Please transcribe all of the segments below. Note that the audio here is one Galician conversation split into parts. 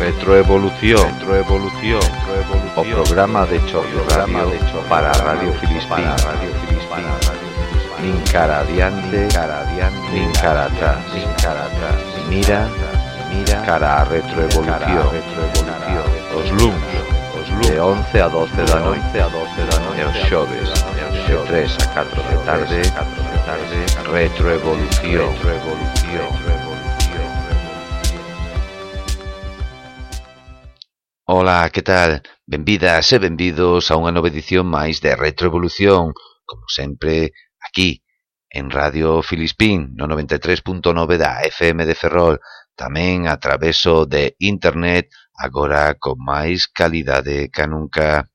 Retroevolución, retroevolución, retroevolución. O programa de choque, programa de choque para Radio Filispín, Radio Filispín. Nin cara adiante, cara adiante, nin cara atrás, nin cara atrás. Mira, mira, cara a retroevolución, retroevolución. Os de 11 a 12 da noite a 12 da noite aos xoves de 3 a 4 de tarde. De tarde. Retroevolución. Retroevolución. Ola, que tal? Benvidas e eh, benvidos a unha nova edición máis de Retroevolución, como sempre, aquí, en Radio Filispín, no 93.9 da FM de Ferrol, tamén a traveso de internet agora con máis calidade que nunca.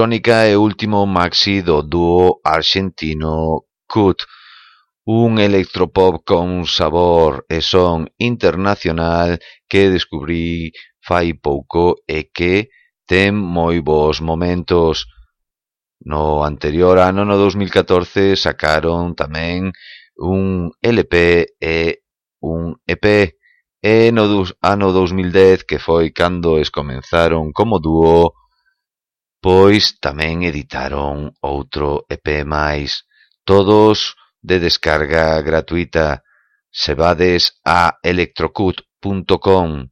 electrónica e último maxi do dúo arxentino Cut, un electropop con sabor e son internacional que descubrí fai pouco e que ten moi bons momentos. No anterior ano, no 2014, sacaron tamén un LP e un EP e no ano 2010 que foi cando es comenzaron como dúo Pois tamén editaron outro ep máis, todos de descarga gratuita. se vades a electrocut.com,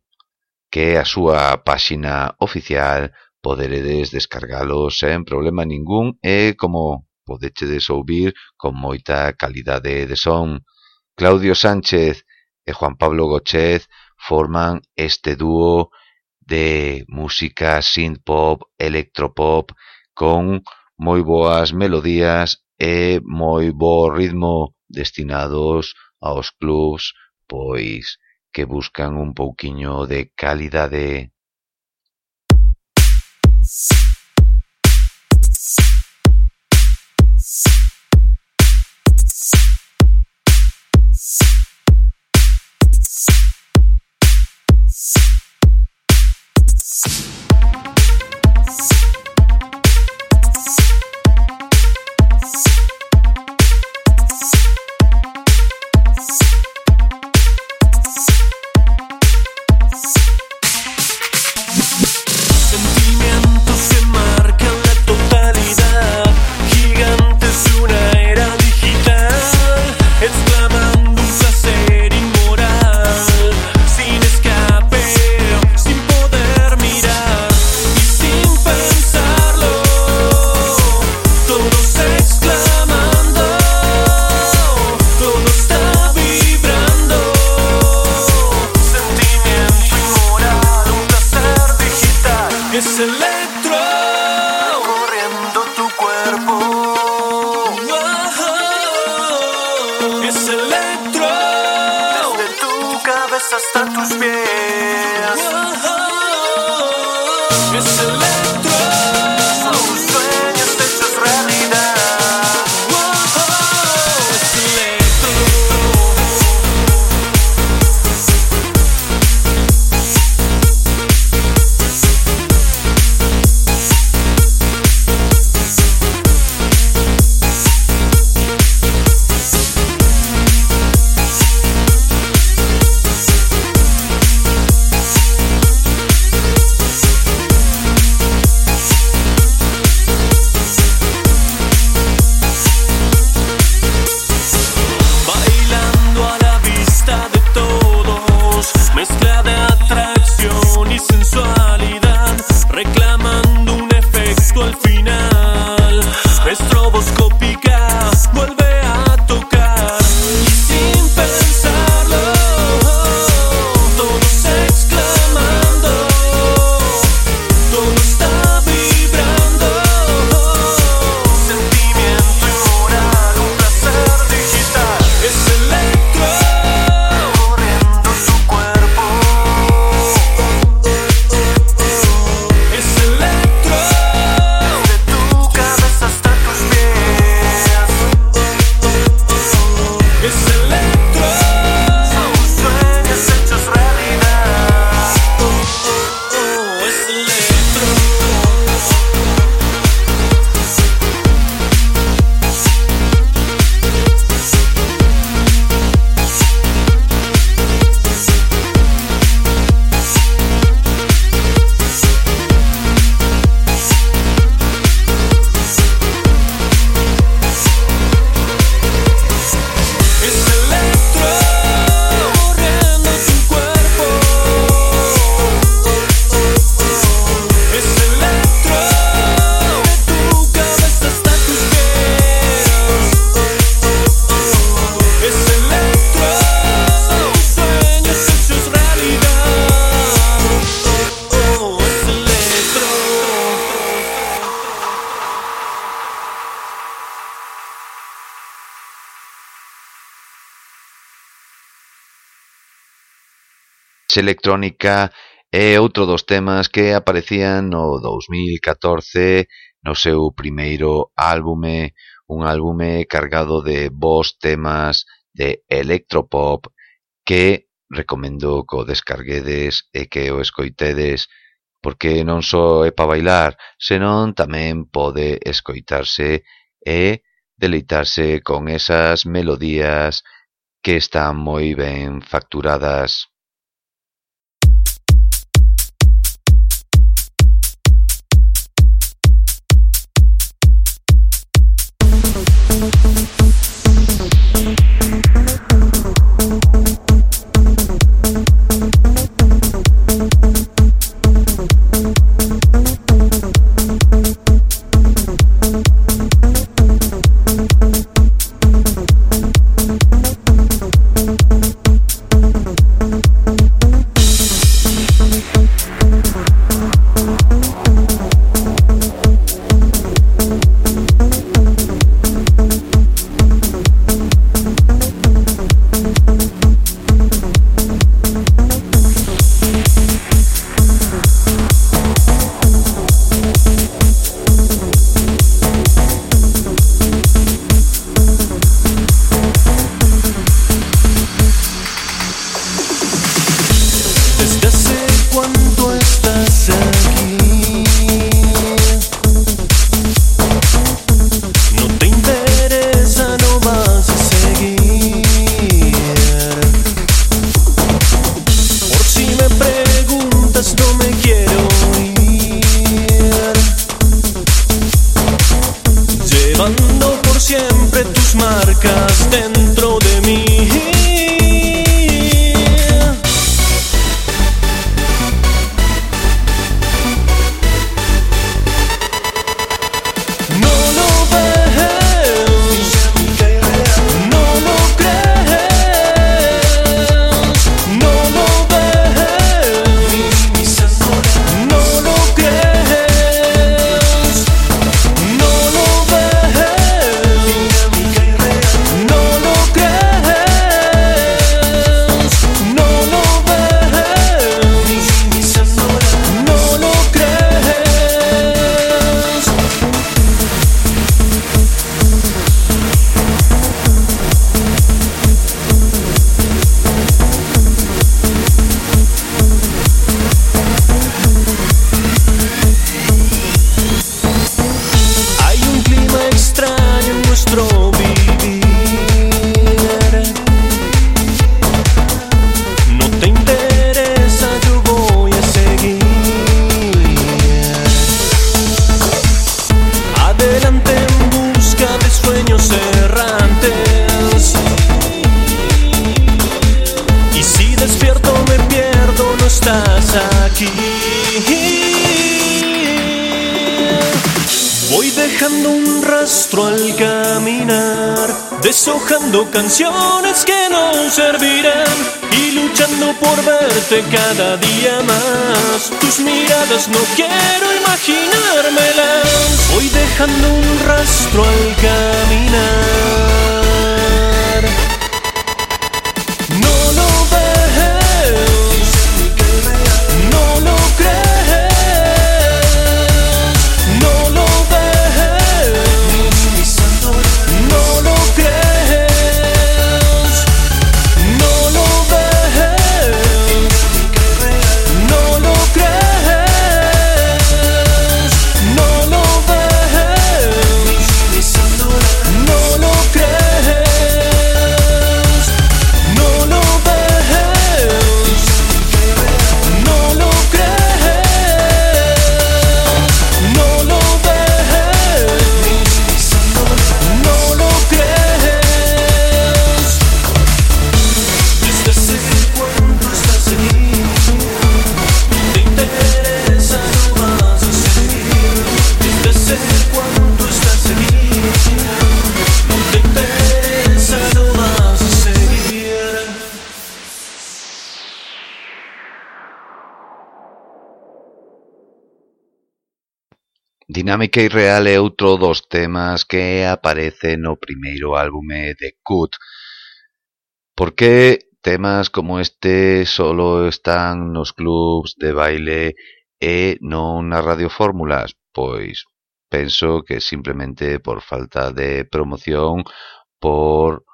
que é a súa páxina oficial, poderedes descargalo sen problema ningún e, como podechedes ouvir, con moita calidade de son. Claudio Sánchez e Juan Pablo Gochez forman este dúo de música synth-pop, electropop, con moi boas melodías e moi bo ritmo destinados aos clubs, pois, que buscan un pouquiño de calidade. electrónica é outro dos temas que aparecían no 2014 no seu primeiro álbume, un álbume cargado de bons temas de electropop que recomendo que o descarguedes e que o escoitedes porque non só é pa bailar, senón tamén pode escoitarse e deleitarse con esas melodías que están moi ben facturadas. Servirán y luchando por verte cada día más. Tus miradas no quiero imaginármelas. Voy dejando un rastro al caminar. dinámica irreal é outro dos temas que aparece no primeiro álbume de Cut. Por que temas como este solo están nos clubs de baile e non nas radiofórmulas? Pois penso que simplemente por falta de promoción, por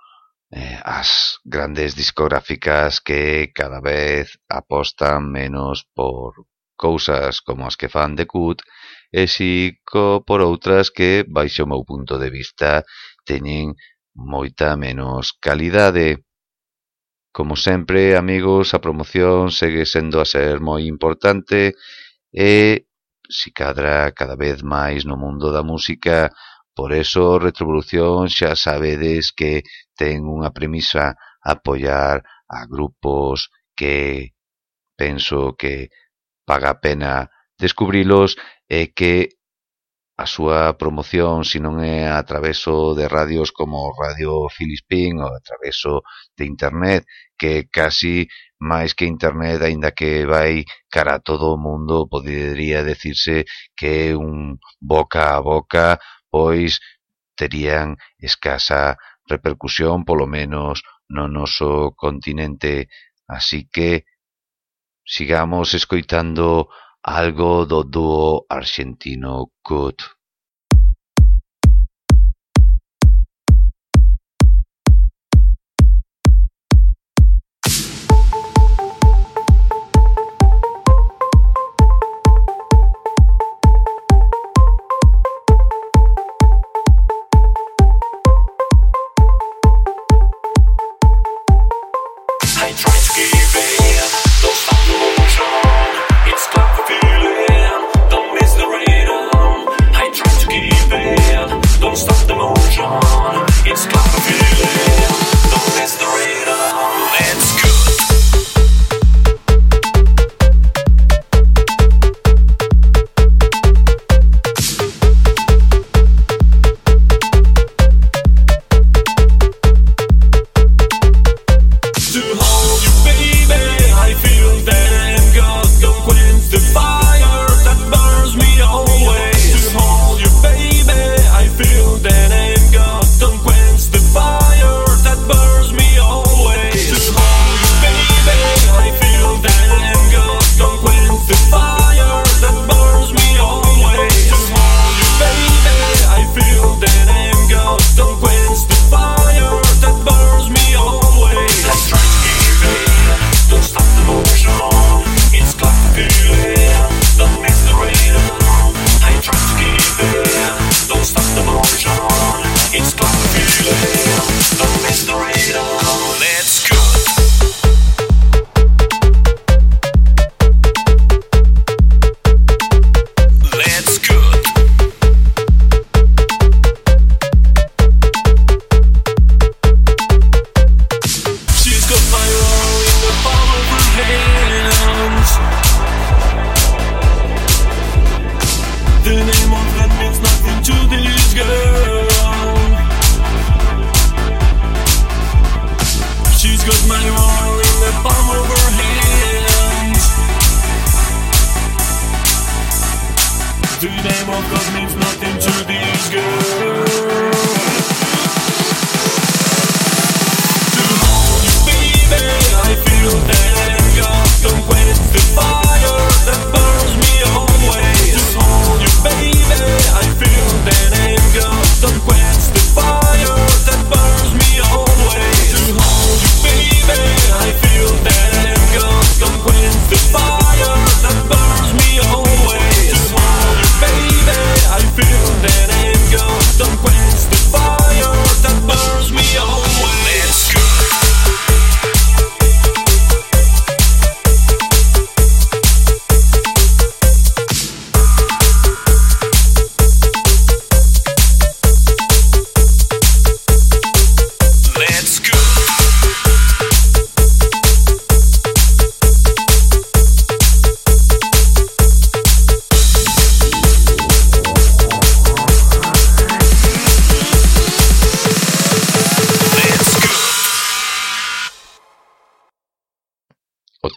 eh, as grandes discográficas que cada vez apostan menos por cousas como as que fan de Cut e Xico por outras que, baixo o meu punto de vista, teñen moita menos calidade. Como sempre, amigos, a promoción segue sendo a ser moi importante e, si cadra cada vez máis no mundo da música, por eso Retrovolución xa sabedes que ten unha premisa apoiar a grupos que penso que paga a pena descubrilos e eh, que a súa promoción, se non é a traveso de radios como Radio Filispín ou a traveso de Internet, que casi máis que Internet, aínda que vai cara a todo o mundo, podería decirse que é un boca a boca, pois terían escasa repercusión, polo menos no noso continente. Así que sigamos escoitando algo do dúo arxentino Cut.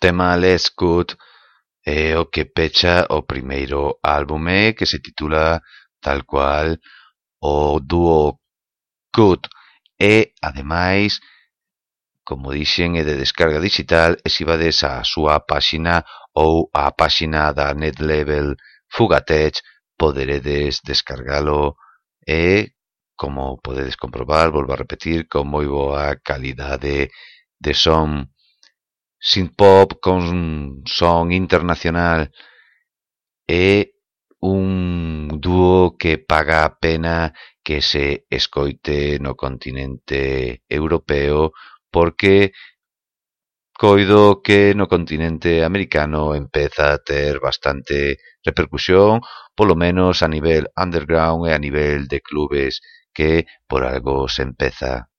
tema Lesgood é eh, o que pecha o primeiro álbume eh, que se titula tal cual o dúo Good e, ademais, como dixen, é de descarga digital e se vades á súa páxina ou á páxina da Netlevel Fugatech poderedes descargalo e, como podedes comprobar, volvo a repetir, con moi boa calidade de son synthpop con son internacional é un dúo que paga a pena que se escoite no continente europeo porque coido que no continente americano empeza a ter bastante repercusión, polo menos a nivel underground e a nivel de clubes que por algo se empeza.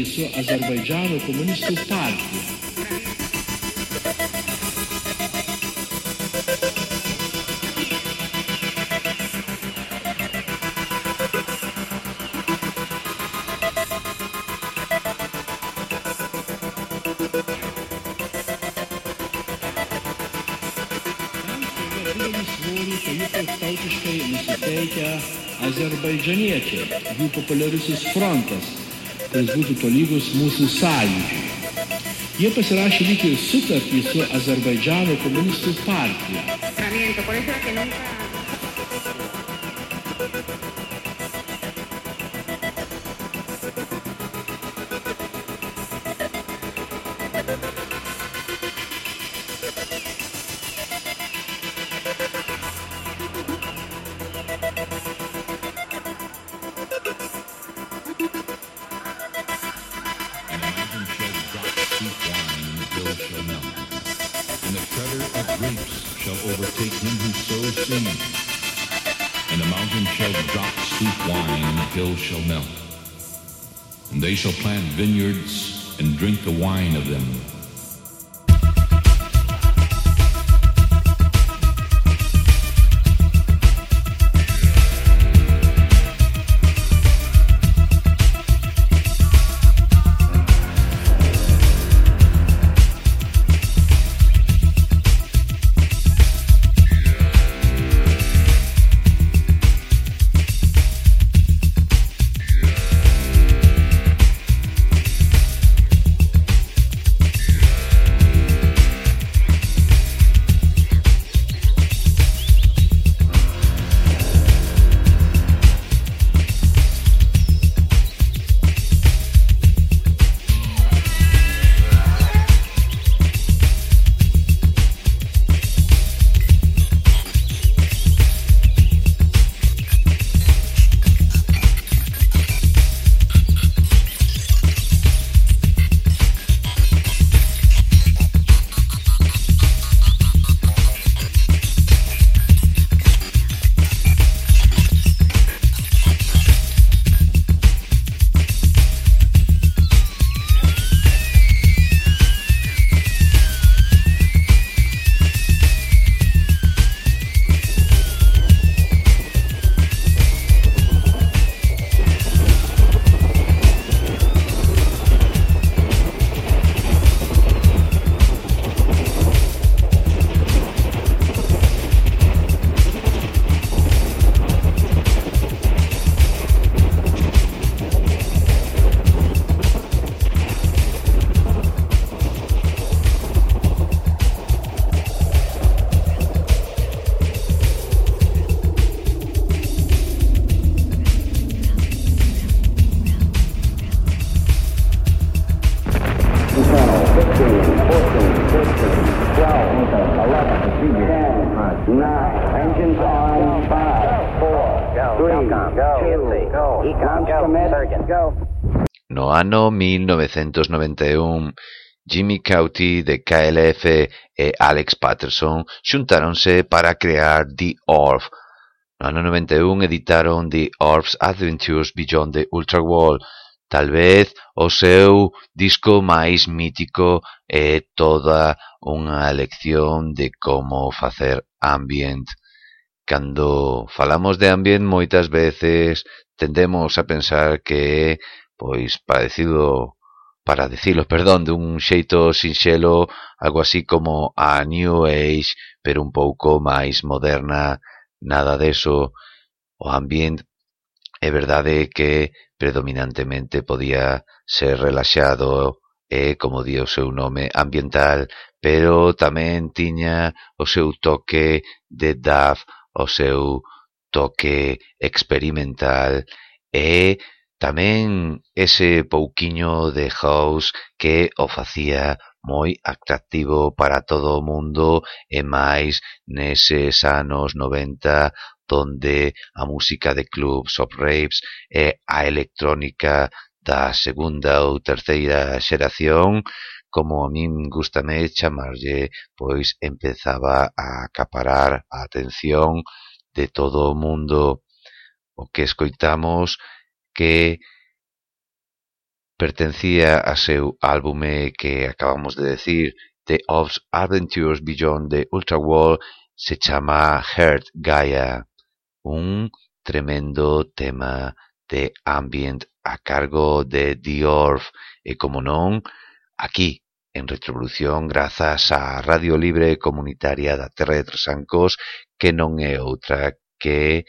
Sutartį su Azerbaidžiano komunistų partija. tautiškai nusiteikę azerbaidžaniečiai, jų populiarusis frontas, kuris būtų tolygus mūsų sąjūdžiui. Jie pasirašė lyg ir sutartį su Azerbaidžano komunistų partija. Vineyards and drink the wine of them. No ano 1991, Jimmy Cauty de KLF e Alex Patterson xuntáronse para crear The Orb. No ano 91 editaron The Orb's Adventures Beyond the Ultra Wall, talvez o seu disco máis mítico e toda unha lección de como facer ambient. Cando falamos de ambient moitas veces tendemos a pensar que é pois parecido para dicilo, perdón, dun xeito sinxelo, algo así como a New Age, pero un pouco máis moderna, nada deso. O ambient é verdade que predominantemente podía ser relaxado e, como di o seu nome, ambiental, pero tamén tiña o seu toque de DAF o seu toque experimental e tamén ese pouquiño de house que o facía moi atractivo para todo o mundo e máis neses anos 90 donde a música de clubs of raves e a electrónica da segunda ou terceira xeración como a min gustame chamarlle, pois empezaba a acaparar a atención de todo o mundo. O que escoitamos que pertencía a seu álbume que acabamos de decir The Ops Adventures Beyond the Ultra se chama Heart Gaia un tremendo tema de ambient a cargo de The Orf e como non aquí, en Retrovolución, grazas á Radio Libre Comunitaria da Terra de Tresancos, que non é outra que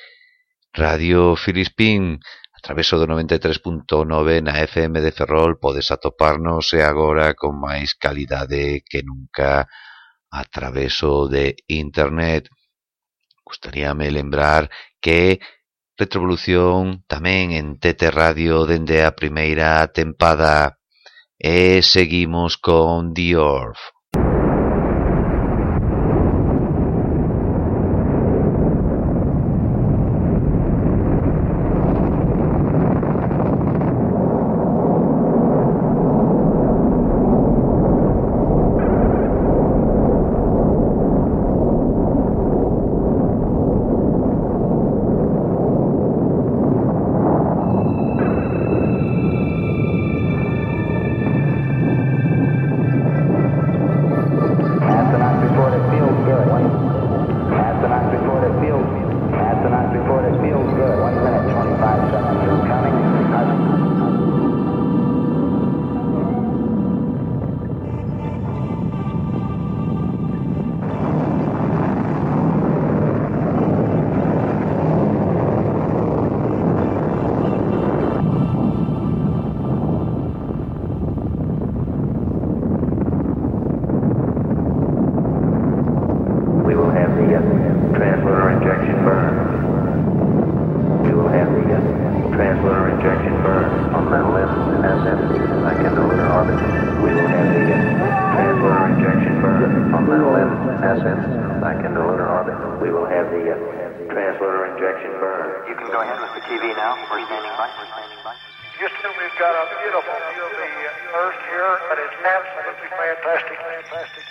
Radio Filispín, traveso do 93.9 na FM de Ferrol podes atoparnos e agora con máis calidade que nunca a traveso de internet. Gustaríame lembrar que Retrovolución tamén en TT Radio dende a primeira tempada e seguimos con The We've got a beautiful view of the earth here, but it's absolutely fantastic. fantastic.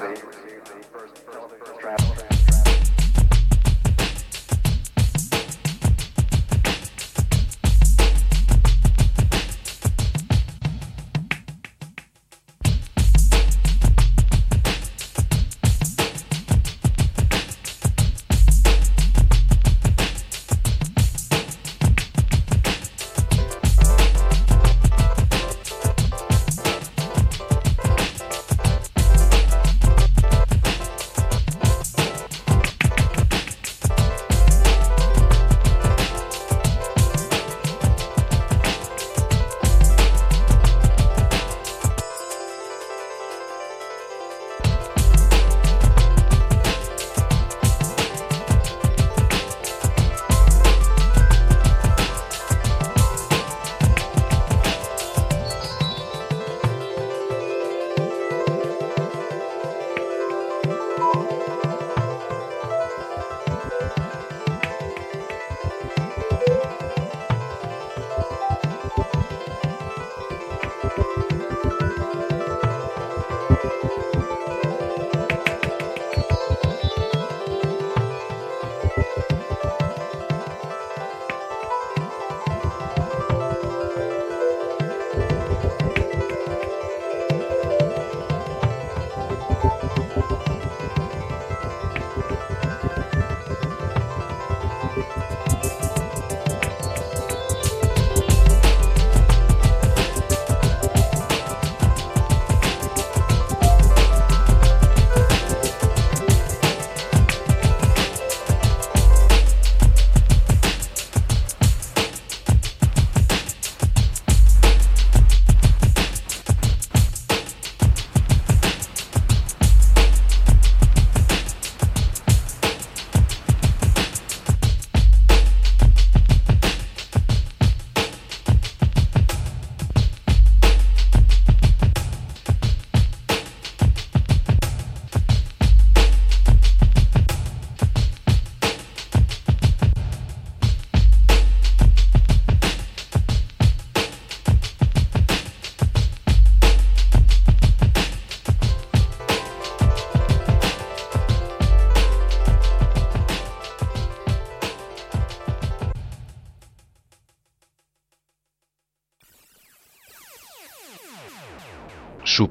películas.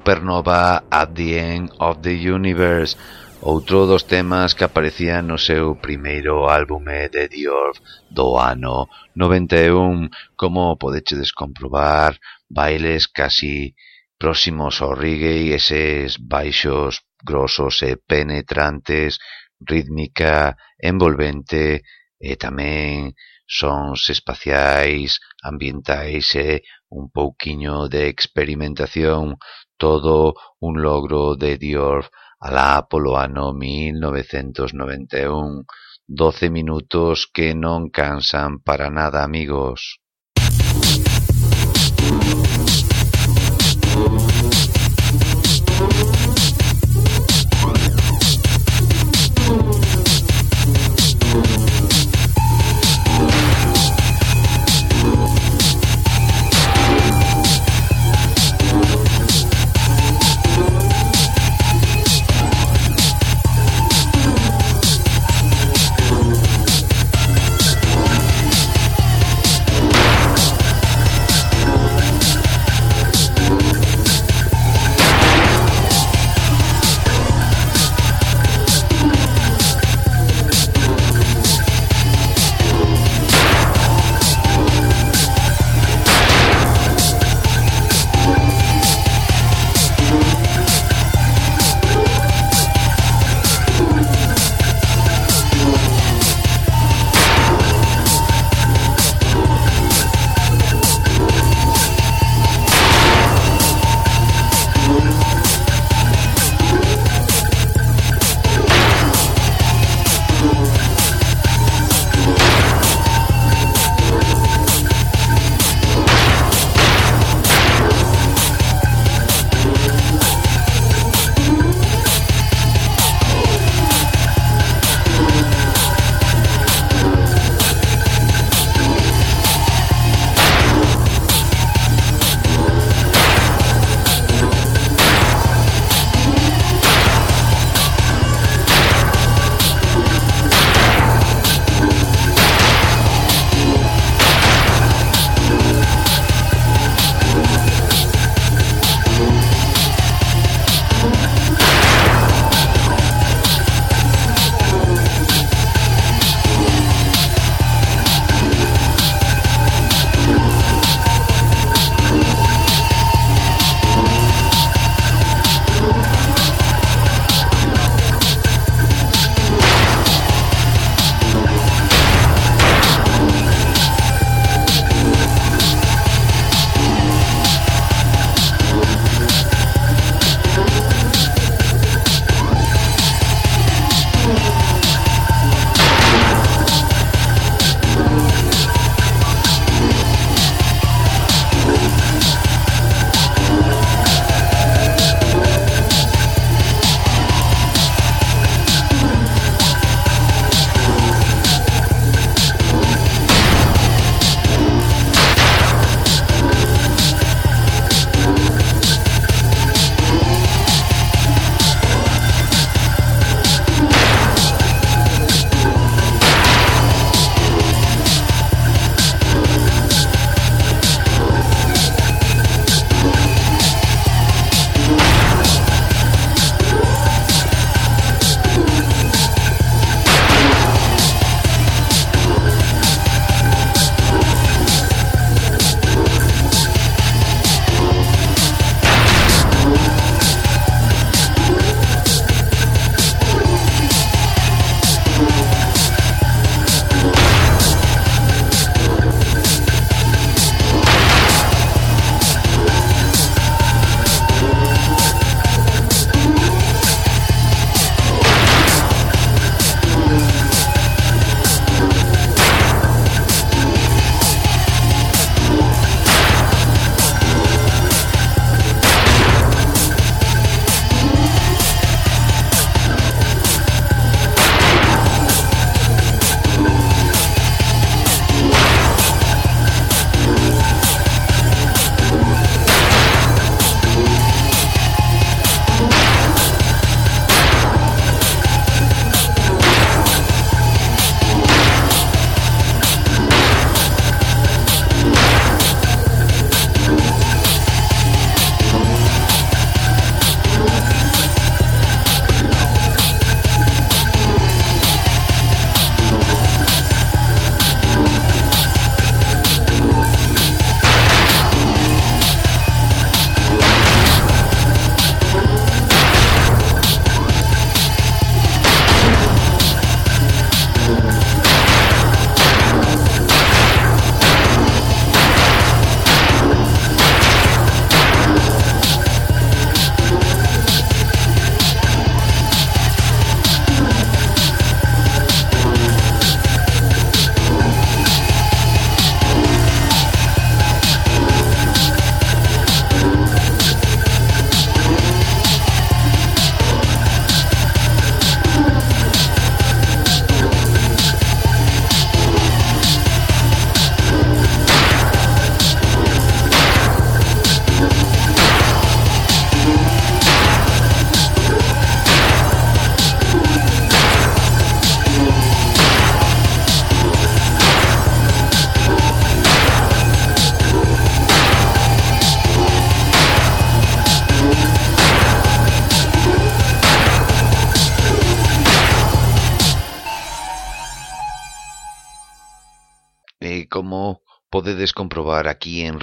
Supernova at the End of the Universe, outro dos temas que aparecía no seu primeiro álbume de Dior do ano 91, como podechedes comprobar, bailes casi próximos ao reggae, eses baixos grosos e penetrantes, rítmica envolvente e tamén sons espaciais, ambientais e un pouquiño de experimentación. todo un logro de Dior a la Apolo ano 1991. 12 minutos que no cansan para nada, amigos.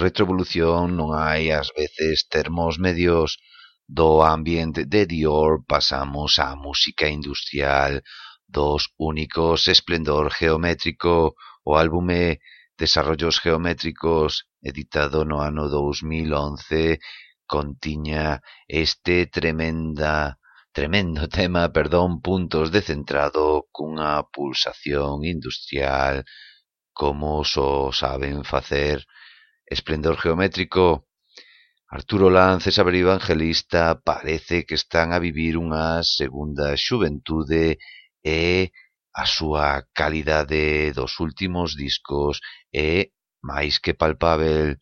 retrovolución non hai ás veces termos medios do ambiente. De Dior pasamos á música industrial dos únicos esplendor geométrico. O álbume Desarrollos Geométricos editado no ano 2011 contiña este tremenda tremendo tema, perdón, puntos de centrado cunha pulsación industrial como só saben facer esplendor geométrico. Arturo Lanz e Saber Evangelista parece que están a vivir unha segunda xuventude e a súa calidade dos últimos discos é máis que palpável.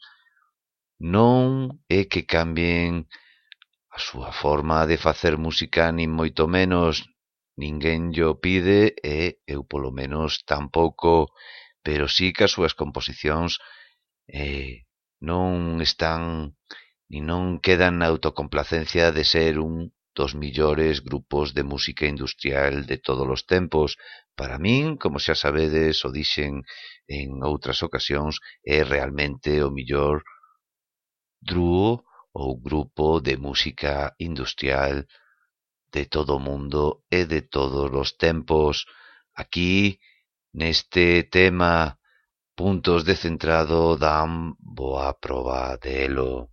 Non é que cambien a súa forma de facer música nin moito menos, ninguén llo pide e eu polo menos tampouco, pero sí que as súas composicións E non están nin non quedan na autocomplacencia de ser un dos millores grupos de música industrial de todos os tempos. Para min, como xa sabedes, o dixen en outras ocasións, é realmente o millor drúo ou grupo de música industrial de todo o mundo e de todos os tempos. Aquí, neste tema Puntos de centrado dan boa proba de.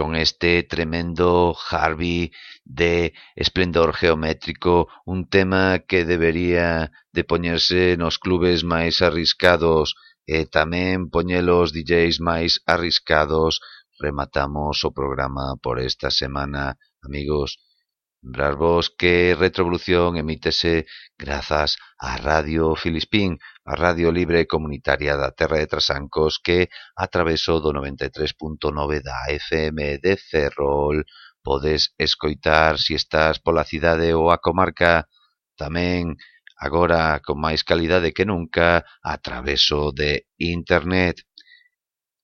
con este tremendo Harvey de esplendor geométrico, un tema que debería de poñerse nos clubes máis arriscados eh, e tamén poñelos DJs máis arriscados. Rematamos o programa por esta semana, amigos. Bras vos que Retrovolución emítese grazas á Radio Filispín, a radio libre comunitaria da terra de Trasancos que, a traveso do 93.9 da FM de Ferrol, podes escoitar si estás pola cidade ou a comarca, tamén agora con máis calidade que nunca a traveso de Internet.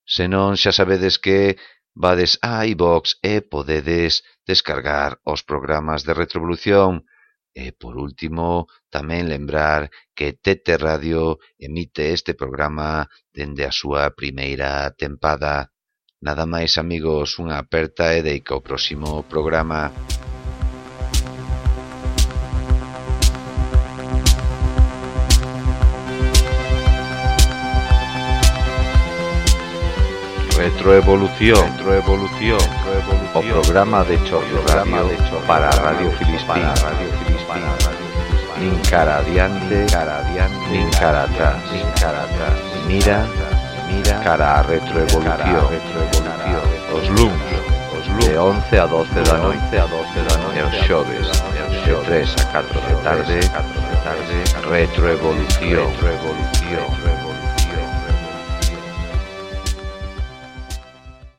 Senón xa sabedes que Vades a iVox e podedes descargar os programas de Retrovolución. E, por último, tamén lembrar que Tete Radio emite este programa dende a súa primeira tempada. Nada máis, amigos, unha aperta e deica o próximo programa. Retroevolución, retroevolución, o programa de choque radio para Radio Filispín, Radio Filispín, nin cara adiante, cara adiante, nin cara atrás, nin cara atrás, mira, mira, cara a retroevolución, retroevolución, os de 11 a 12 da noite, a 12 da noite, os xoves, de 3 a 4 de tarde, 4 de tarde, retroevolución, retroevolución,